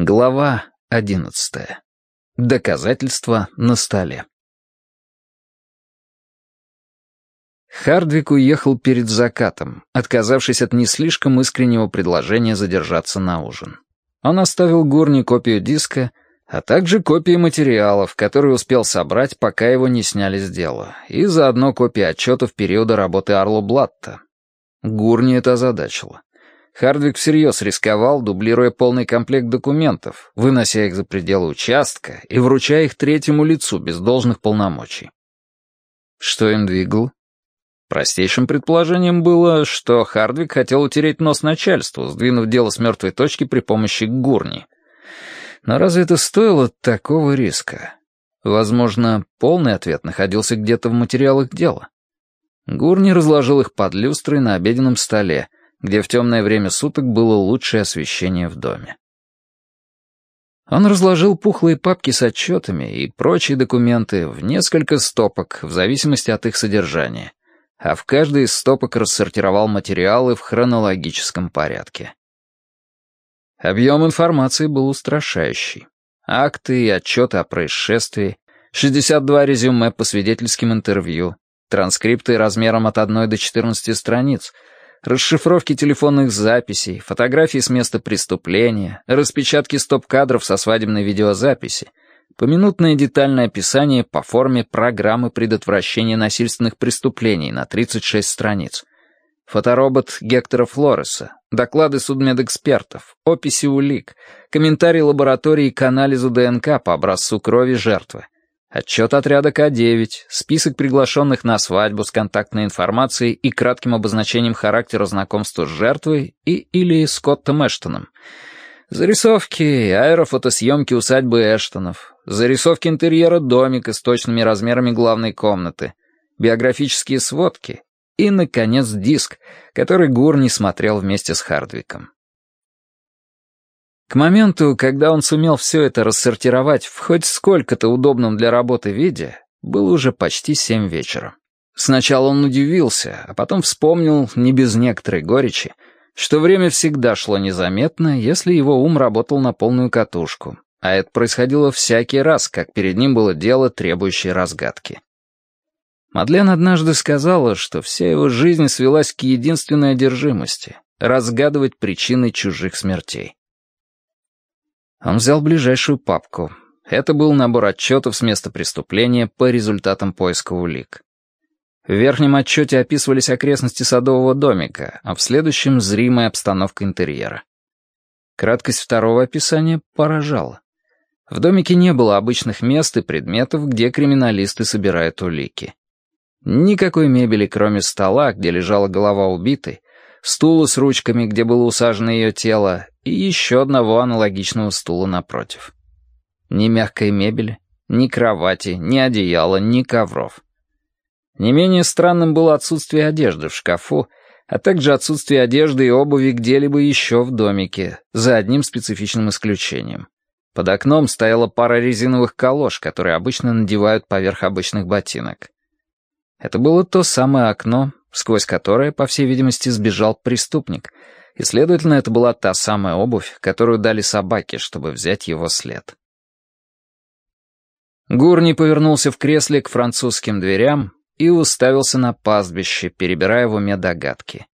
Глава одиннадцатая. Доказательства на столе. Хардвик уехал перед закатом, отказавшись от не слишком искреннего предложения задержаться на ужин. Он оставил Гурни копию диска, а также копии материалов, которые успел собрать, пока его не сняли с дела, и заодно копии отчетов периода работы Арло Блатта. Гурни это озадачило. Хардвик всерьез рисковал, дублируя полный комплект документов, вынося их за пределы участка и вручая их третьему лицу без должных полномочий. Что им двигало? Простейшим предположением было, что Хардвик хотел утереть нос начальству, сдвинув дело с мертвой точки при помощи гурни. Но разве это стоило такого риска? Возможно, полный ответ находился где-то в материалах дела. Гурни разложил их под люстрой на обеденном столе, где в темное время суток было лучшее освещение в доме. Он разложил пухлые папки с отчетами и прочие документы в несколько стопок в зависимости от их содержания, а в каждой из стопок рассортировал материалы в хронологическом порядке. Объем информации был устрашающий. Акты и отчеты о происшествии, 62 резюме по свидетельским интервью, транскрипты размером от 1 до 14 страниц — расшифровки телефонных записей, фотографии с места преступления, распечатки стоп-кадров со свадебной видеозаписи, поминутное детальное описание по форме программы предотвращения насильственных преступлений на 36 страниц, фоторобот Гектора Флореса, доклады судмедэкспертов, описи улик, комментарии лаборатории к анализу ДНК по образцу крови жертвы, Отчет отряда К-9, список приглашенных на свадьбу с контактной информацией и кратким обозначением характера знакомства с жертвой и или Скоттом Эштоном. Зарисовки аэрофотосъемки усадьбы Эштонов. Зарисовки интерьера домика с точными размерами главной комнаты. Биографические сводки. И, наконец, диск, который Гур не смотрел вместе с Хардвиком. К моменту, когда он сумел все это рассортировать в хоть сколько-то удобном для работы виде, было уже почти семь вечера. Сначала он удивился, а потом вспомнил, не без некоторой горечи, что время всегда шло незаметно, если его ум работал на полную катушку, а это происходило всякий раз, как перед ним было дело, требующее разгадки. Мадлен однажды сказала, что вся его жизнь свелась к единственной одержимости — разгадывать причины чужих смертей. Он взял ближайшую папку. Это был набор отчетов с места преступления по результатам поиска улик. В верхнем отчете описывались окрестности садового домика, а в следующем — зримая обстановка интерьера. Краткость второго описания поражала. В домике не было обычных мест и предметов, где криминалисты собирают улики. Никакой мебели, кроме стола, где лежала голова убитой, стула с ручками, где было усажено ее тело, и еще одного аналогичного стула напротив. Ни мягкой мебели, ни кровати, ни одеяла, ни ковров. Не менее странным было отсутствие одежды в шкафу, а также отсутствие одежды и обуви где-либо еще в домике, за одним специфичным исключением. Под окном стояла пара резиновых колош, которые обычно надевают поверх обычных ботинок. Это было то самое окно, сквозь которое, по всей видимости, сбежал преступник, и, следовательно, это была та самая обувь, которую дали собаке, чтобы взять его след. Гурни повернулся в кресле к французским дверям и уставился на пастбище, перебирая в уме догадки.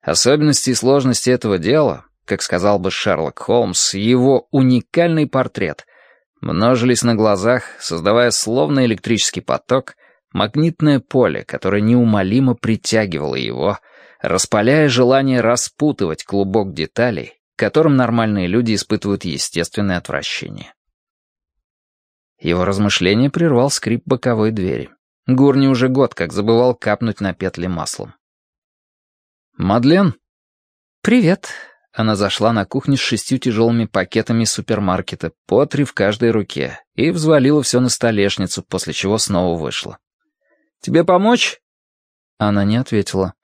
Особенности и сложности этого дела, как сказал бы Шерлок Холмс, его уникальный портрет, множились на глазах, создавая словно электрический поток, магнитное поле, которое неумолимо притягивало его, распаляя желание распутывать клубок деталей, которым нормальные люди испытывают естественное отвращение. Его размышление прервал скрип боковой двери. Гурни уже год как забывал капнуть на петли маслом. «Мадлен?» «Привет». Она зашла на кухню с шестью тяжелыми пакетами супермаркета, по три в каждой руке, и взвалила все на столешницу, после чего снова вышла. «Тебе помочь?» Она не ответила.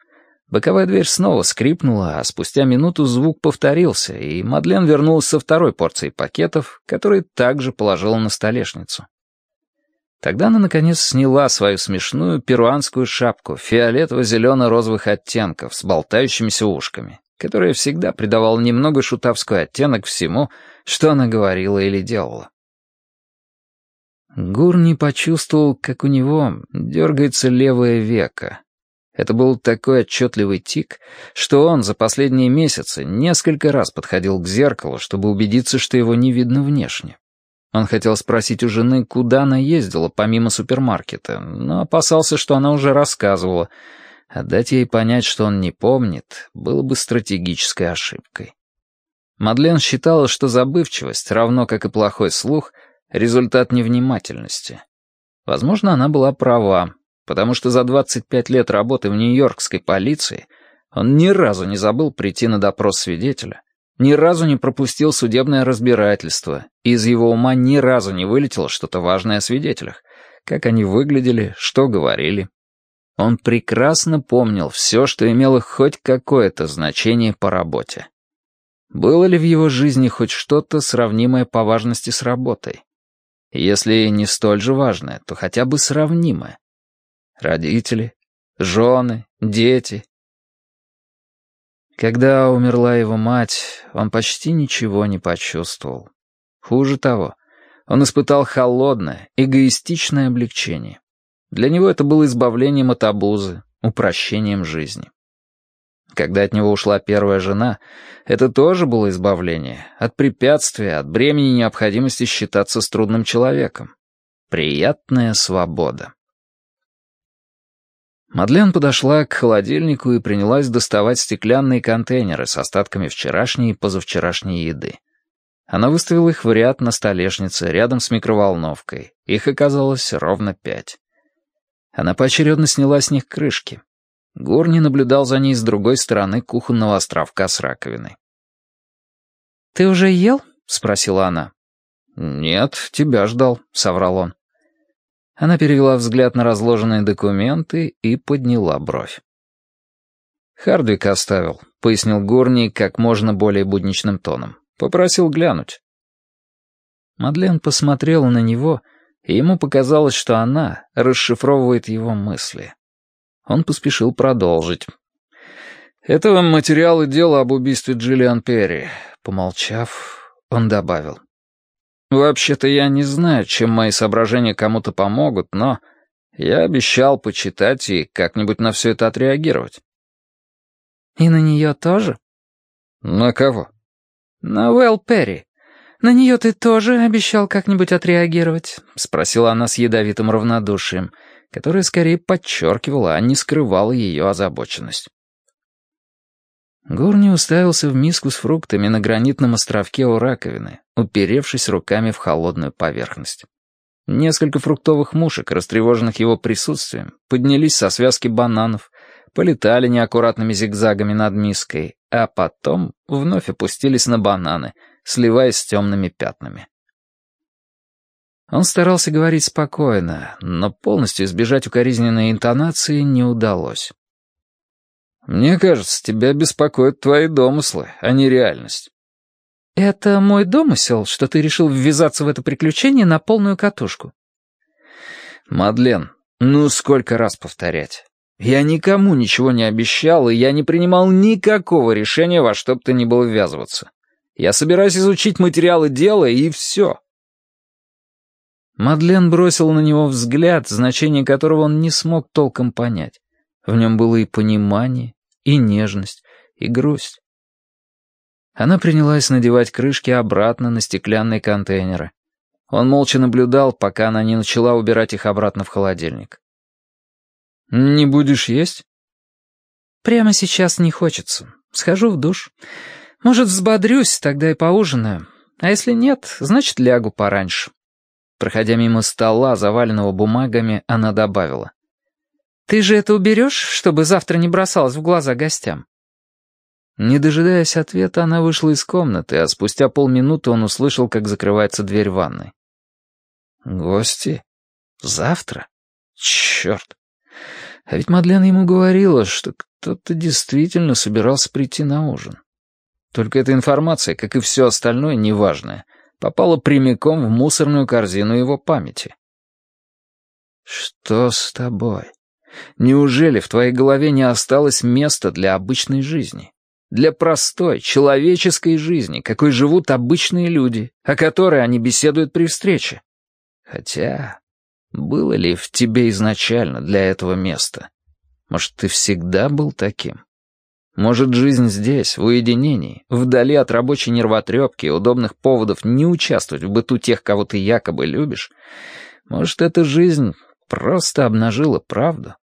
Боковая дверь снова скрипнула, а спустя минуту звук повторился, и Мадлен вернулась со второй порцией пакетов, которые также положила на столешницу. Тогда она, наконец, сняла свою смешную перуанскую шапку фиолетово-зелено-розовых оттенков с болтающимися ушками, которая всегда придавала немного шутовской оттенок всему, что она говорила или делала. Гурни почувствовал, как у него дергается левое веко. Это был такой отчетливый тик, что он за последние месяцы несколько раз подходил к зеркалу, чтобы убедиться, что его не видно внешне. Он хотел спросить у жены, куда она ездила помимо супермаркета, но опасался, что она уже рассказывала. А дать ей понять, что он не помнит, было бы стратегической ошибкой. Мадлен считала, что забывчивость, равно как и плохой слух, результат невнимательности. Возможно, она была права, потому что за 25 лет работы в нью-йоркской полиции он ни разу не забыл прийти на допрос свидетеля, ни разу не пропустил судебное разбирательство, и из его ума ни разу не вылетело что-то важное о свидетелях, как они выглядели, что говорили. Он прекрасно помнил все, что имело хоть какое-то значение по работе. Было ли в его жизни хоть что-то сравнимое по важности с работой? Если не столь же важное, то хотя бы сравнимое. Родители, жены, дети. Когда умерла его мать, он почти ничего не почувствовал. Хуже того, он испытал холодное, эгоистичное облегчение. Для него это было избавлением от обузы, упрощением жизни. Когда от него ушла первая жена, это тоже было избавление от препятствия, от бремени необходимости считаться с трудным человеком. Приятная свобода. Мадлен подошла к холодильнику и принялась доставать стеклянные контейнеры с остатками вчерашней и позавчерашней еды. Она выставила их в ряд на столешнице рядом с микроволновкой. Их оказалось ровно пять. Она поочередно сняла с них крышки. Горни наблюдал за ней с другой стороны кухонного островка с раковиной. «Ты уже ел?» — спросила она. «Нет, тебя ждал», — соврал он. Она перевела взгляд на разложенные документы и подняла бровь. «Хардвик оставил», — пояснил Горни как можно более будничным тоном. «Попросил глянуть». Мадлен посмотрела на него, и ему показалось, что она расшифровывает его мысли. Он поспешил продолжить. «Это вам материалы дела об убийстве Джиллиан Перри». Помолчав, он добавил. Вообще-то я не знаю, чем мои соображения кому-то помогут, но я обещал почитать и как-нибудь на все это отреагировать. И на нее тоже? На кого? На Уэлл Перри. На нее ты тоже обещал как-нибудь отреагировать? Спросила она с ядовитым равнодушием, которое скорее подчеркивало, а не скрывало ее озабоченность. Горни уставился в миску с фруктами на гранитном островке у раковины, уперевшись руками в холодную поверхность. Несколько фруктовых мушек, растревоженных его присутствием, поднялись со связки бананов, полетали неаккуратными зигзагами над миской, а потом вновь опустились на бананы, сливаясь с темными пятнами. Он старался говорить спокойно, но полностью избежать укоризненной интонации не удалось. «Мне кажется, тебя беспокоят твои домыслы, а не реальность». «Это мой домысел, что ты решил ввязаться в это приключение на полную катушку?» «Мадлен, ну сколько раз повторять? Я никому ничего не обещал, и я не принимал никакого решения во что бы то ни было ввязываться. Я собираюсь изучить материалы дела, и все». Мадлен бросил на него взгляд, значение которого он не смог толком понять. В нем было и понимание, и нежность, и грусть. Она принялась надевать крышки обратно на стеклянные контейнеры. Он молча наблюдал, пока она не начала убирать их обратно в холодильник. «Не будешь есть?» «Прямо сейчас не хочется. Схожу в душ. Может, взбодрюсь, тогда и поужинаю. А если нет, значит, лягу пораньше». Проходя мимо стола, заваленного бумагами, она добавила. «Ты же это уберешь, чтобы завтра не бросалось в глаза гостям?» Не дожидаясь ответа, она вышла из комнаты, а спустя полминуты он услышал, как закрывается дверь ванной. «Гости? Завтра? Черт! А ведь Мадлен ему говорила, что кто-то действительно собирался прийти на ужин. Только эта информация, как и все остальное неважное, попала прямиком в мусорную корзину его памяти. «Что с тобой?» Неужели в твоей голове не осталось места для обычной жизни? Для простой, человеческой жизни, какой живут обычные люди, о которой они беседуют при встрече. Хотя, было ли в тебе изначально для этого места? Может, ты всегда был таким? Может, жизнь здесь, в уединении, вдали от рабочей нервотрепки и удобных поводов не участвовать в быту тех, кого ты якобы любишь, может, эта жизнь просто обнажила правду?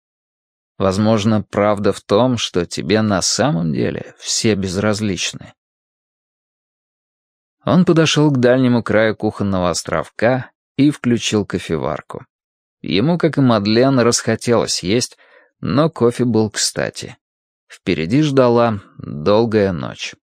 Возможно, правда в том, что тебе на самом деле все безразличны. Он подошел к дальнему краю кухонного островка и включил кофеварку. Ему, как и Мадлен, расхотелось есть, но кофе был кстати. Впереди ждала долгая ночь.